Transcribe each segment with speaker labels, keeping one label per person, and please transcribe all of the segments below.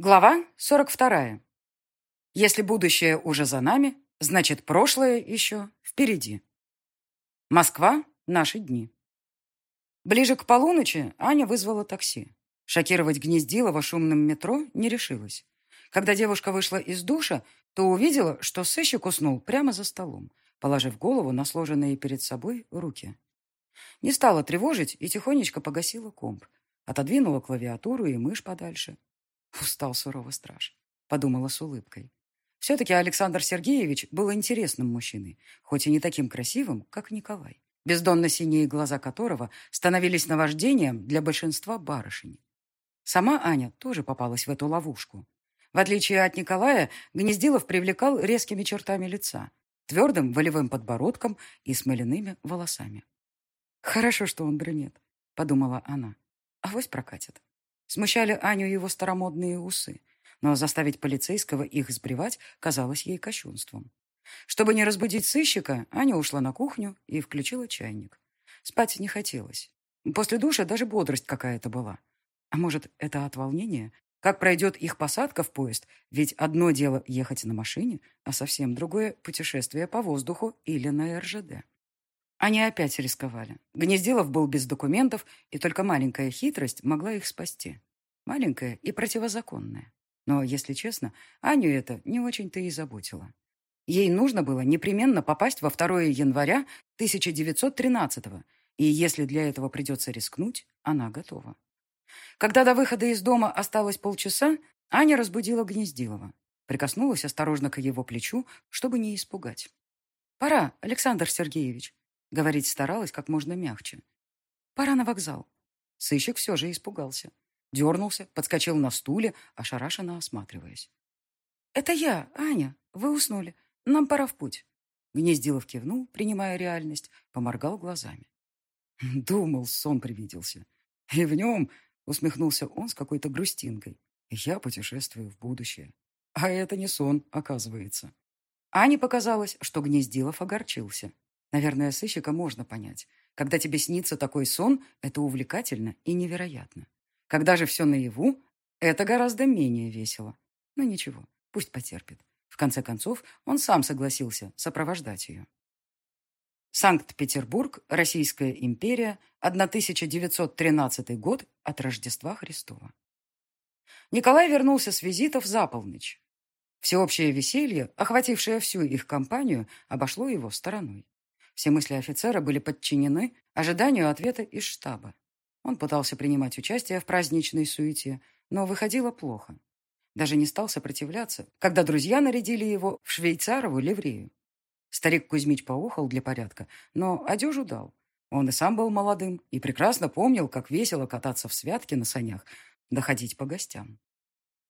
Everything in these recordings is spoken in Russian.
Speaker 1: Глава 42. Если будущее уже за нами, значит, прошлое еще впереди. Москва. Наши дни. Ближе к полуночи Аня вызвала такси. Шокировать Гнездилова шумным метро не решилась. Когда девушка вышла из душа, то увидела, что сыщик уснул прямо за столом, положив голову на сложенные перед собой руки. Не стала тревожить и тихонечко погасила комп, отодвинула клавиатуру и мышь подальше, Устал суровый страж, подумала с улыбкой. Все-таки Александр Сергеевич был интересным мужчиной, хоть и не таким красивым, как Николай, бездонно-синие глаза которого становились наваждением для большинства барышень. Сама Аня тоже попалась в эту ловушку. В отличие от Николая, Гнездилов привлекал резкими чертами лица, твердым волевым подбородком и смоляными волосами. «Хорошо, что он брюнет», — подумала она. «Авось прокатит». Смущали Аню его старомодные усы, но заставить полицейского их сбривать казалось ей кощунством. Чтобы не разбудить сыщика, Аня ушла на кухню и включила чайник. Спать не хотелось. После душа даже бодрость какая-то была. А может, это от волнения? Как пройдет их посадка в поезд? Ведь одно дело ехать на машине, а совсем другое — путешествие по воздуху или на РЖД. Они опять рисковали. Гнездилов был без документов, и только маленькая хитрость могла их спасти. Маленькая и противозаконная. Но, если честно, Аню это не очень-то и заботило. Ей нужно было непременно попасть во 2 января 1913 -го, и если для этого придется рискнуть, она готова. Когда до выхода из дома осталось полчаса, Аня разбудила Гнездилова. Прикоснулась осторожно к его плечу, чтобы не испугать. «Пора, Александр Сергеевич», Говорить старалась как можно мягче. «Пора на вокзал». Сыщик все же испугался. Дернулся, подскочил на стуле, ошарашенно осматриваясь. «Это я, Аня. Вы уснули. Нам пора в путь». Гнездилов кивнул, принимая реальность, поморгал глазами. Думал, сон привиделся. И в нем усмехнулся он с какой-то грустинкой. Я путешествую в будущее. А это не сон, оказывается. Ане показалось, что Гнездилов огорчился. Наверное, сыщика можно понять. Когда тебе снится такой сон, это увлекательно и невероятно. Когда же все наяву, это гораздо менее весело. Но ничего, пусть потерпит. В конце концов, он сам согласился сопровождать ее. Санкт-Петербург, Российская империя, 1913 год от Рождества Христова. Николай вернулся с визитов за полночь. Всеобщее веселье, охватившее всю их компанию, обошло его стороной. Все мысли офицера были подчинены ожиданию ответа из штаба. Он пытался принимать участие в праздничной суете, но выходило плохо. Даже не стал сопротивляться, когда друзья нарядили его в швейцарову ливрею. Старик Кузьмич поухал для порядка, но одежу дал. Он и сам был молодым и прекрасно помнил, как весело кататься в святке на санях, доходить по гостям.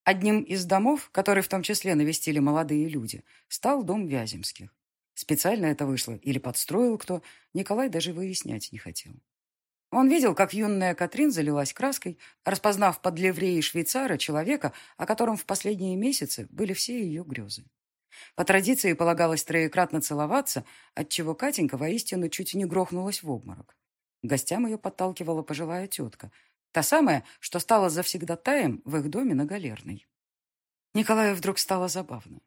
Speaker 1: Одним из домов, которые в том числе навестили молодые люди, стал дом Вяземских. Специально это вышло или подстроил кто, Николай даже выяснять не хотел. Он видел, как юная Катрин залилась краской, распознав под ливреей швейцара человека, о котором в последние месяцы были все ее грезы. По традиции полагалось троекратно целоваться, отчего Катенька воистину чуть не грохнулась в обморок. гостям ее подталкивала пожилая тетка, та самая, что стала завсегдатаем в их доме на Галерной. Николаю вдруг стало забавно.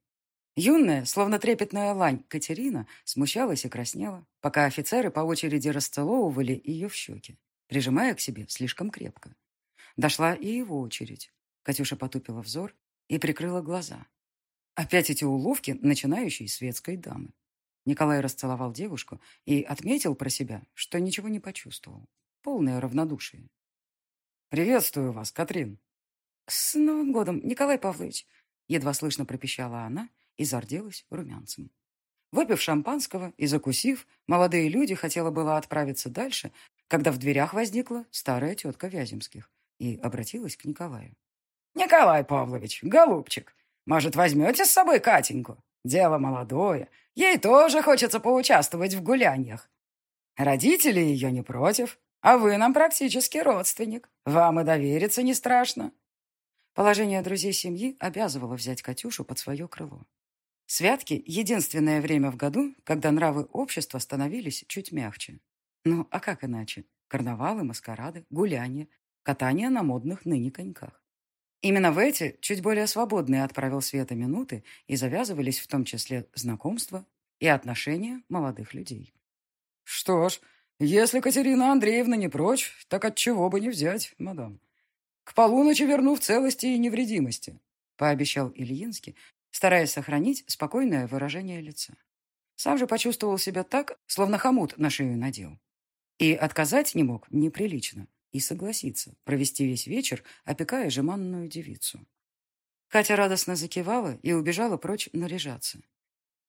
Speaker 1: Юная, словно трепетная лань, Катерина смущалась и краснела, пока офицеры по очереди расцеловывали ее в щеки, прижимая к себе слишком крепко. Дошла и его очередь. Катюша потупила взор и прикрыла глаза. Опять эти уловки начинающей светской дамы. Николай расцеловал девушку и отметил про себя, что ничего не почувствовал. Полное равнодушие. «Приветствую вас, Катрин!» «С Новым годом, Николай Павлович!» Едва слышно пропищала она и зарделась румянцем. Выпив шампанского и закусив, молодые люди хотела было отправиться дальше, когда в дверях возникла старая тетка Вяземских и обратилась к Николаю. «Николай Павлович, голубчик, может, возьмете с собой Катеньку? Дело молодое, ей тоже хочется поучаствовать в гуляньях. Родители ее не против, а вы нам практически родственник. Вам и довериться не страшно». Положение друзей семьи обязывало взять Катюшу под свое крыло. Святки — единственное время в году, когда нравы общества становились чуть мягче. Ну, а как иначе? Карнавалы, маскарады, гуляния, катание на модных ныне коньках. Именно в эти, чуть более свободные отправил Света минуты и завязывались в том числе знакомства и отношения молодых людей.
Speaker 2: «Что ж, если Катерина Андреевна не прочь, так от чего бы не взять, мадам? К полуночи верну в целости и невредимости», пообещал Ильинский, стараясь сохранить спокойное выражение лица. Сам же почувствовал себя так, словно хомут на шею надел. И отказать не мог неприлично, и согласиться провести весь вечер, опекая жеманную девицу. Катя радостно закивала и убежала прочь наряжаться.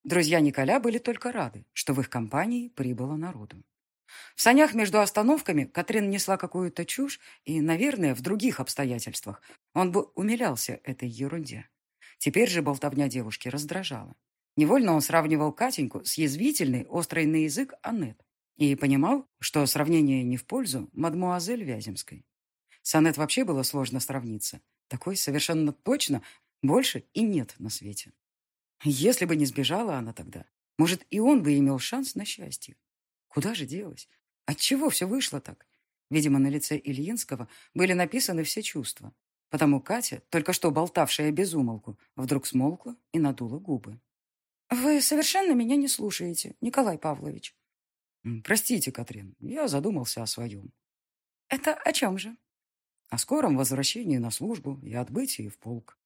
Speaker 2: Друзья Николя были только рады, что в их компании прибыло народу. В санях между остановками Катрин несла какую-то чушь, и, наверное, в других обстоятельствах он бы умилялся этой ерунде. Теперь же болтовня девушки раздражала. Невольно он сравнивал Катеньку с язвительной, острой на язык Аннет и понимал, что сравнение не в пользу мадмуазель Вяземской. С Аннет вообще было сложно сравниться. Такой совершенно точно больше и нет на свете. Если бы не сбежала она тогда, может, и он бы имел шанс на счастье. Куда же делась? Отчего все вышло так? Видимо, на лице Ильинского были написаны все чувства. Потому Катя, только что болтавшая без умолку, вдруг смолкла и надула губы. «Вы совершенно меня не слушаете, Николай Павлович». «Простите, Катрин, я задумался о своем».
Speaker 1: «Это о чем же?»
Speaker 2: «О скором возвращении на службу и отбытии в полк».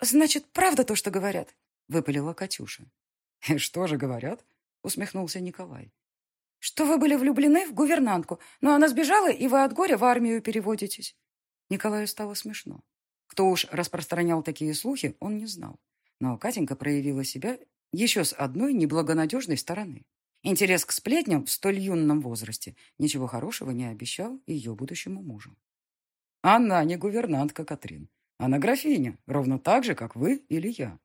Speaker 1: «Значит, правда то, что говорят?» — выпалила Катюша.
Speaker 2: «И что же говорят?» — усмехнулся Николай.
Speaker 1: «Что вы были влюблены в гувернантку, но она сбежала, и вы от горя в армию переводитесь».
Speaker 2: Николаю стало смешно. Кто уж распространял такие слухи, он не знал. Но Катенька проявила себя еще с одной неблагонадежной стороны. Интерес к сплетням в столь юном возрасте ничего хорошего не обещал ее будущему мужу. Она не гувернантка, Катрин. Она графиня, ровно так же, как вы или я.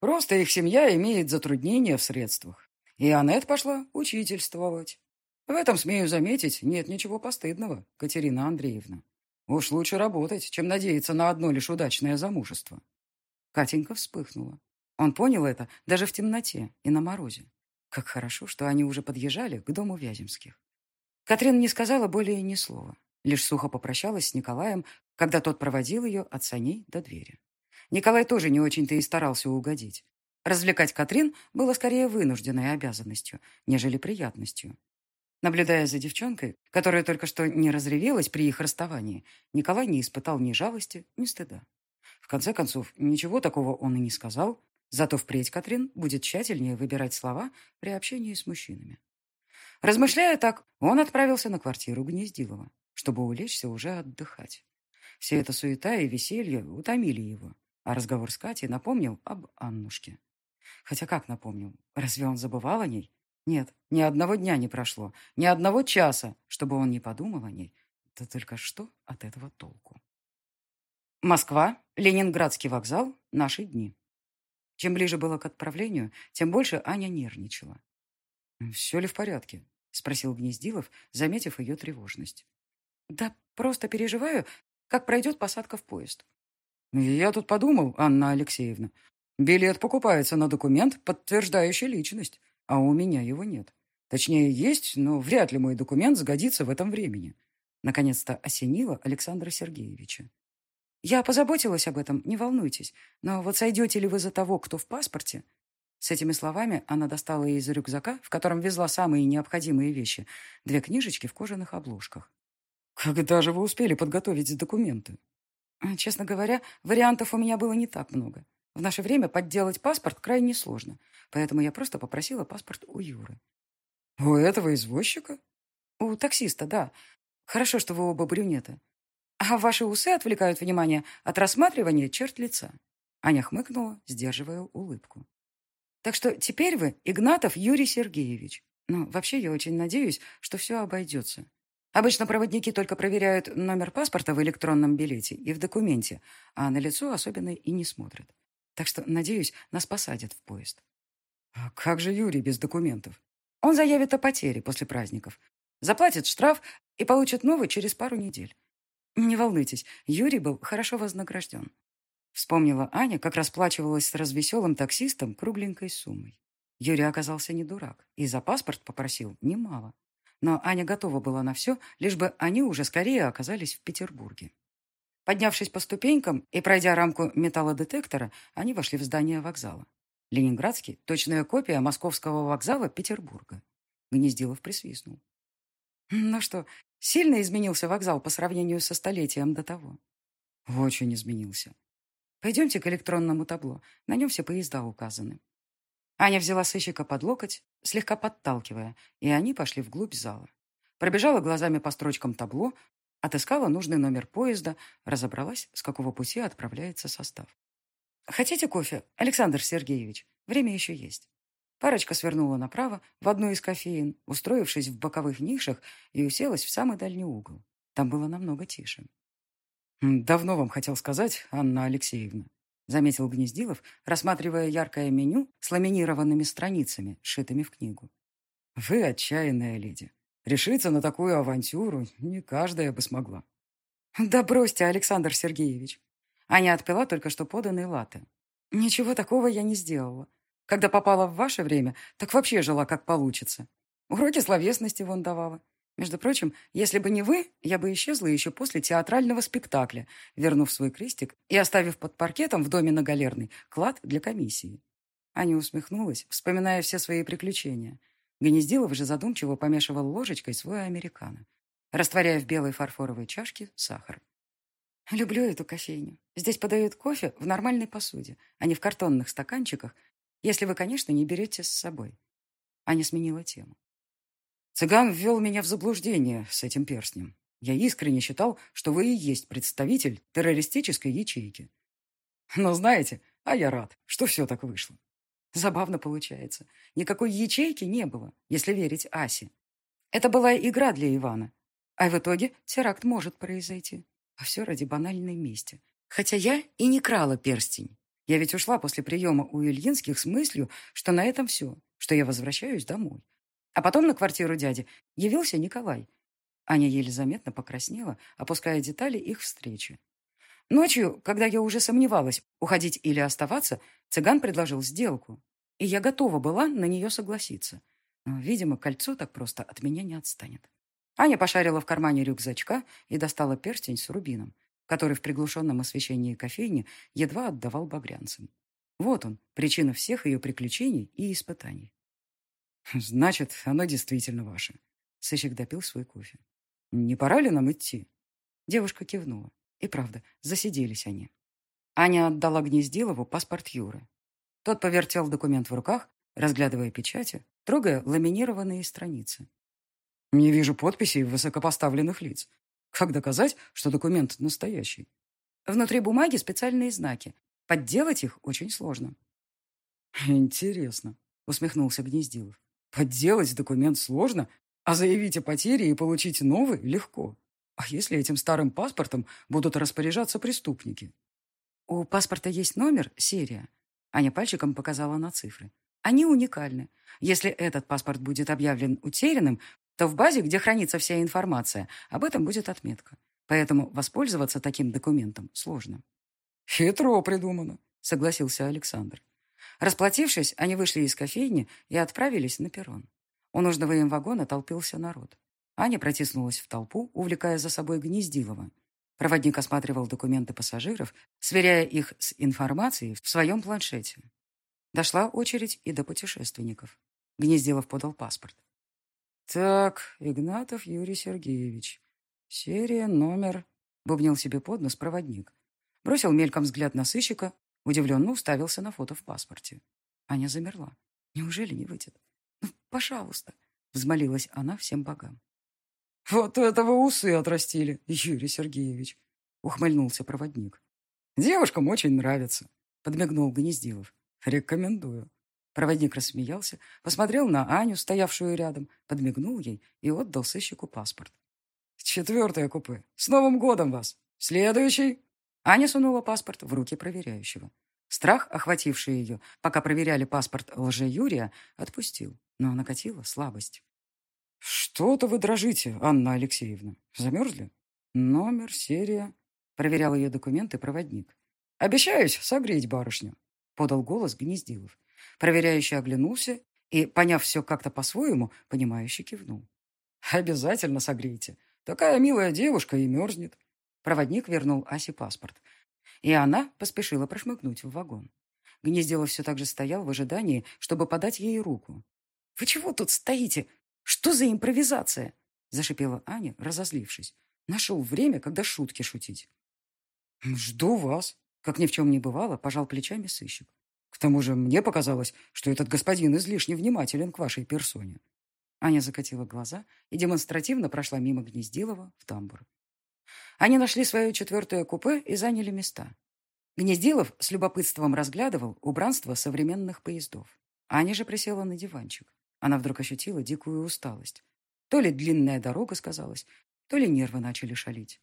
Speaker 2: Просто их семья имеет затруднения в средствах. И Аннет пошла учительствовать. В этом, смею заметить, нет ничего постыдного, Катерина Андреевна. Уж лучше работать, чем надеяться на одно лишь удачное замужество. Катенька вспыхнула. Он понял это даже в темноте и на морозе. Как хорошо, что они уже подъезжали к дому Вяземских. Катрин не сказала более ни слова, лишь сухо попрощалась с Николаем, когда тот проводил ее от саней до двери. Николай тоже не очень-то и старался угодить. Развлекать Катрин было скорее вынужденной обязанностью, нежели приятностью. Наблюдая за девчонкой, которая только что не разревелась при их расставании, Николай не испытал ни жалости, ни стыда. В конце концов, ничего такого он и не сказал, зато впредь Катрин будет тщательнее выбирать слова при общении с мужчинами. Размышляя так, он отправился на квартиру Гнездилова, чтобы улечься уже отдыхать. Все эта суета и веселье утомили его, а разговор с Катей напомнил об Аннушке. Хотя как напомнил? Разве он забывал о ней? Нет, ни одного дня не прошло, ни одного часа, чтобы он не подумал о ней. Да только что от этого толку? Москва, Ленинградский вокзал, наши дни. Чем ближе было к отправлению, тем больше Аня нервничала. «Все ли в порядке?» — спросил Гнездилов, заметив ее тревожность.
Speaker 1: «Да просто переживаю, как пройдет посадка в поезд.
Speaker 2: Я тут подумал, Анна Алексеевна. Билет покупается на документ, подтверждающий личность, а у меня его нет. Точнее, есть, но вряд ли мой документ сгодится в этом времени. Наконец-то осенило Александра Сергеевича.
Speaker 1: Я позаботилась об этом, не волнуйтесь. Но вот сойдете ли вы за того, кто в паспорте? С этими словами она достала из рюкзака, в котором везла самые необходимые вещи, две книжечки в кожаных обложках.
Speaker 2: «Когда же вы успели подготовить документы?»
Speaker 1: Честно говоря, вариантов у меня было не так много. В наше время подделать паспорт крайне сложно, поэтому я просто попросила паспорт у Юры.
Speaker 2: У этого извозчика?
Speaker 1: У таксиста, да. Хорошо, что вы оба брюнеты. А ваши усы отвлекают внимание от рассматривания черт лица. Аня хмыкнула, сдерживая улыбку. Так что теперь вы Игнатов Юрий Сергеевич. Ну, вообще, я очень надеюсь, что все обойдется. Обычно проводники только проверяют номер паспорта в электронном билете и в документе, а на лицо особенно и не смотрят. Так что, надеюсь, нас посадят в поезд.
Speaker 2: А как же Юрий без документов?
Speaker 1: Он заявит о потере после праздников. Заплатит штраф и получит новый через пару недель. Не волнуйтесь, Юрий был хорошо вознагражден. Вспомнила Аня, как расплачивалась с развеселым таксистом кругленькой суммой. Юрий оказался не дурак и за паспорт попросил немало но Аня готова была на все, лишь бы они уже скорее оказались в Петербурге.
Speaker 2: Поднявшись по ступенькам и пройдя рамку металлодетектора, они вошли в здание вокзала. Ленинградский – точная копия московского вокзала Петербурга. Гнездилов присвистнул. Ну что, сильно изменился вокзал по сравнению со столетием до того? Очень изменился. Пойдемте к электронному табло. На нем все поезда указаны. Аня взяла сыщика под локоть, слегка подталкивая, и они пошли вглубь зала. Пробежала глазами по строчкам табло, отыскала нужный номер поезда, разобралась, с какого пути отправляется состав. «Хотите кофе, Александр Сергеевич? Время еще есть». Парочка свернула направо в одну из кофеин, устроившись в боковых нишах и уселась в самый дальний угол. Там было намного тише. «Давно вам хотел сказать, Анна Алексеевна», заметил Гнездилов, рассматривая яркое меню с ламинированными страницами, сшитыми в книгу. «Вы отчаянная леди. Решиться на такую авантюру не каждая бы смогла». «Да бросьте, Александр Сергеевич». Аня отпила только что поданный латте. «Ничего такого я не сделала. Когда попала в ваше время, так вообще жила как получится. Уроки словесности вон давала. Между прочим, если бы не вы, я бы исчезла еще после театрального спектакля, вернув свой крестик и оставив под паркетом в доме на Галерной клад для комиссии. Аня усмехнулась, вспоминая все свои приключения. Гнездилов же задумчиво помешивал ложечкой свой американо, растворяя в белой фарфоровой чашке сахар. «Люблю эту кофейню. Здесь подают кофе в нормальной посуде, а не в картонных стаканчиках, если вы, конечно, не берете с собой». Аня сменила тему. Цыган ввел меня в заблуждение с этим перстнем. Я искренне считал, что вы и есть представитель террористической ячейки. Но знаете, а я рад, что все так вышло. Забавно получается. Никакой ячейки не было, если верить Асе. Это была игра для Ивана. А в итоге теракт может произойти. А все ради банальной мести. Хотя я и не крала перстень. Я ведь ушла после приема у Ильинских с мыслью, что на этом все, что я возвращаюсь домой. А потом на квартиру дяди явился Николай. Аня еле заметно покраснела, опуская детали их встречи. Ночью, когда я уже сомневалась, уходить или оставаться, цыган предложил сделку. И я готова была на нее согласиться. Но, видимо, кольцо так просто от меня не отстанет. Аня пошарила в кармане рюкзачка и достала перстень с рубином, который в приглушенном освещении кофейни едва отдавал багрянцам. Вот он, причина всех ее приключений и испытаний. Значит, оно действительно ваше. Сыщик допил свой кофе. Не пора ли нам идти? Девушка кивнула. И правда, засиделись они. Аня отдала Гнездилову паспорт Юры. Тот повертел документ в руках, разглядывая печати, трогая ламинированные страницы. «Не вижу подписей высокопоставленных лиц. Как доказать, что документ настоящий?» Внутри бумаги специальные знаки. Подделать их очень сложно. «Интересно», — усмехнулся Гнездилов. Подделать документ сложно, а заявить о потере и получить новый легко. А если этим старым паспортом будут распоряжаться преступники? У паспорта есть номер, серия. Аня пальчиком показала на цифры. Они уникальны. Если этот паспорт будет объявлен утерянным, то в базе, где хранится вся информация, об этом будет отметка. Поэтому воспользоваться таким документом сложно. «Хитро придумано», — согласился Александр. Расплатившись, они вышли из кофейни и отправились на перрон. У нужного им вагона толпился народ. Аня протиснулась в толпу, увлекая за собой Гнездилова. Проводник осматривал документы пассажиров, сверяя их с информацией в своем планшете. Дошла очередь и до путешественников. Гнездилов подал паспорт. «Так, Игнатов Юрий Сергеевич. Серия, номер...» — бубнил себе под нос проводник. Бросил мельком взгляд на сыщика, Удивленно уставился на фото в паспорте. Аня замерла. Неужели не выйдет? Ну, пожалуйста, взмолилась она всем богам. Вот этого усы отрастили, Юрий Сергеевич, ухмыльнулся проводник. Девушкам очень нравится, подмигнул Гнездилов. Рекомендую. Проводник рассмеялся, посмотрел на Аню, стоявшую рядом, подмигнул ей и отдал сыщику паспорт. «Четвертое купе. С Новым годом вас! Следующий!» Аня сунула паспорт в руки проверяющего. Страх, охвативший ее, пока проверяли паспорт лже-Юрия, отпустил, но накатила слабость. «Что-то вы дрожите, Анна Алексеевна. Замерзли?» «Номер, серия...» — проверял ее документы проводник. «Обещаюсь согреть барышню», — подал голос Гнездилов. Проверяющий оглянулся и, поняв все как-то по-своему, понимающе кивнул. «Обязательно согрейте. Такая милая девушка и мерзнет. Проводник вернул Асе паспорт, и она поспешила прошмыгнуть в вагон. Гнездилов все так же стоял в ожидании, чтобы подать ей руку. «Вы чего тут стоите? Что за импровизация?» Зашипела Аня, разозлившись. Нашел время, когда шутки шутить. «Жду вас», — как ни в чем не бывало, пожал плечами сыщик. «К тому же мне показалось, что этот господин излишне внимателен к вашей персоне». Аня закатила глаза и демонстративно прошла мимо Гнездилова в тамбур. Они нашли свое четвертое купе и заняли места. Гнездилов с любопытством разглядывал убранство современных поездов. Аня же присела на диванчик. Она вдруг ощутила дикую усталость. То ли длинная дорога сказалась, то ли нервы начали шалить.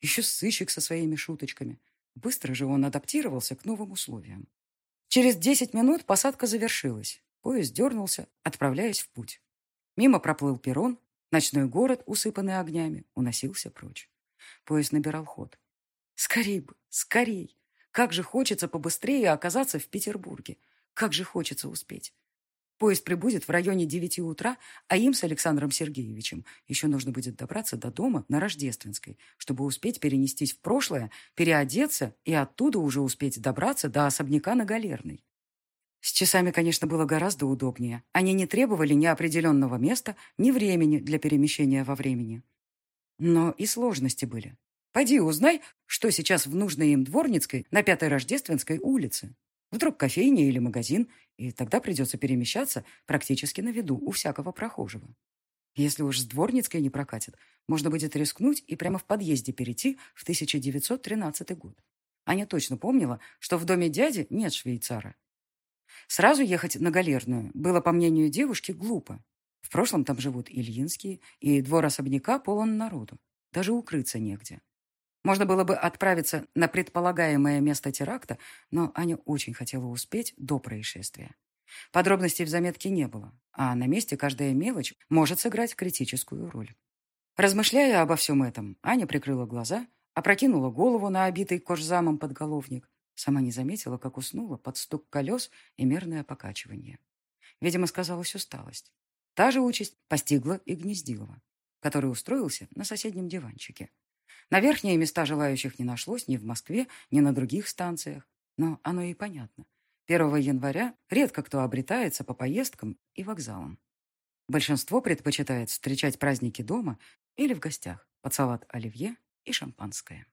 Speaker 2: Еще сыщик со своими шуточками. Быстро же он адаптировался к новым условиям. Через десять минут посадка завершилась. Поезд дернулся, отправляясь в путь. Мимо проплыл перрон, ночной город, усыпанный огнями, уносился прочь. Поезд набирал ход. Скорей бы, скорей! Как же хочется побыстрее оказаться в Петербурге. Как же хочется успеть. Поезд прибудет в районе девяти утра, а им с Александром Сергеевичем еще нужно будет добраться до дома на Рождественской, чтобы успеть перенестись в прошлое, переодеться и оттуда уже успеть добраться до особняка на Галерной. С часами, конечно, было гораздо удобнее. Они не требовали ни определенного места, ни времени для перемещения во времени. Но и сложности были. Пойди узнай, что сейчас в нужной им Дворницкой на Пятой Рождественской улице. Вдруг кофейня или магазин, и тогда придется перемещаться практически на виду у всякого прохожего. Если уж с Дворницкой не прокатит, можно будет рискнуть и прямо в подъезде перейти в 1913 год. Аня точно помнила, что в доме дяди нет швейцара. Сразу ехать на Галерную было, по мнению девушки, глупо. В прошлом там живут Ильинские, и двор особняка полон народу. Даже укрыться негде. Можно было бы отправиться на предполагаемое место теракта, но Аня очень хотела успеть до происшествия. Подробностей в заметке не было, а на месте каждая мелочь может сыграть критическую роль. Размышляя обо всем этом, Аня прикрыла глаза, опрокинула голову на обитый кожзамом подголовник, сама не заметила, как уснула под стук колес и мерное покачивание. Видимо, сказалась усталость. Та же участь постигла и Гнездилова, который устроился на соседнем диванчике. На верхние места желающих не нашлось ни в Москве, ни на других станциях. Но оно и понятно. 1 января редко кто обретается по поездкам и вокзалам. Большинство предпочитает встречать праздники дома или в гостях под салат оливье и шампанское.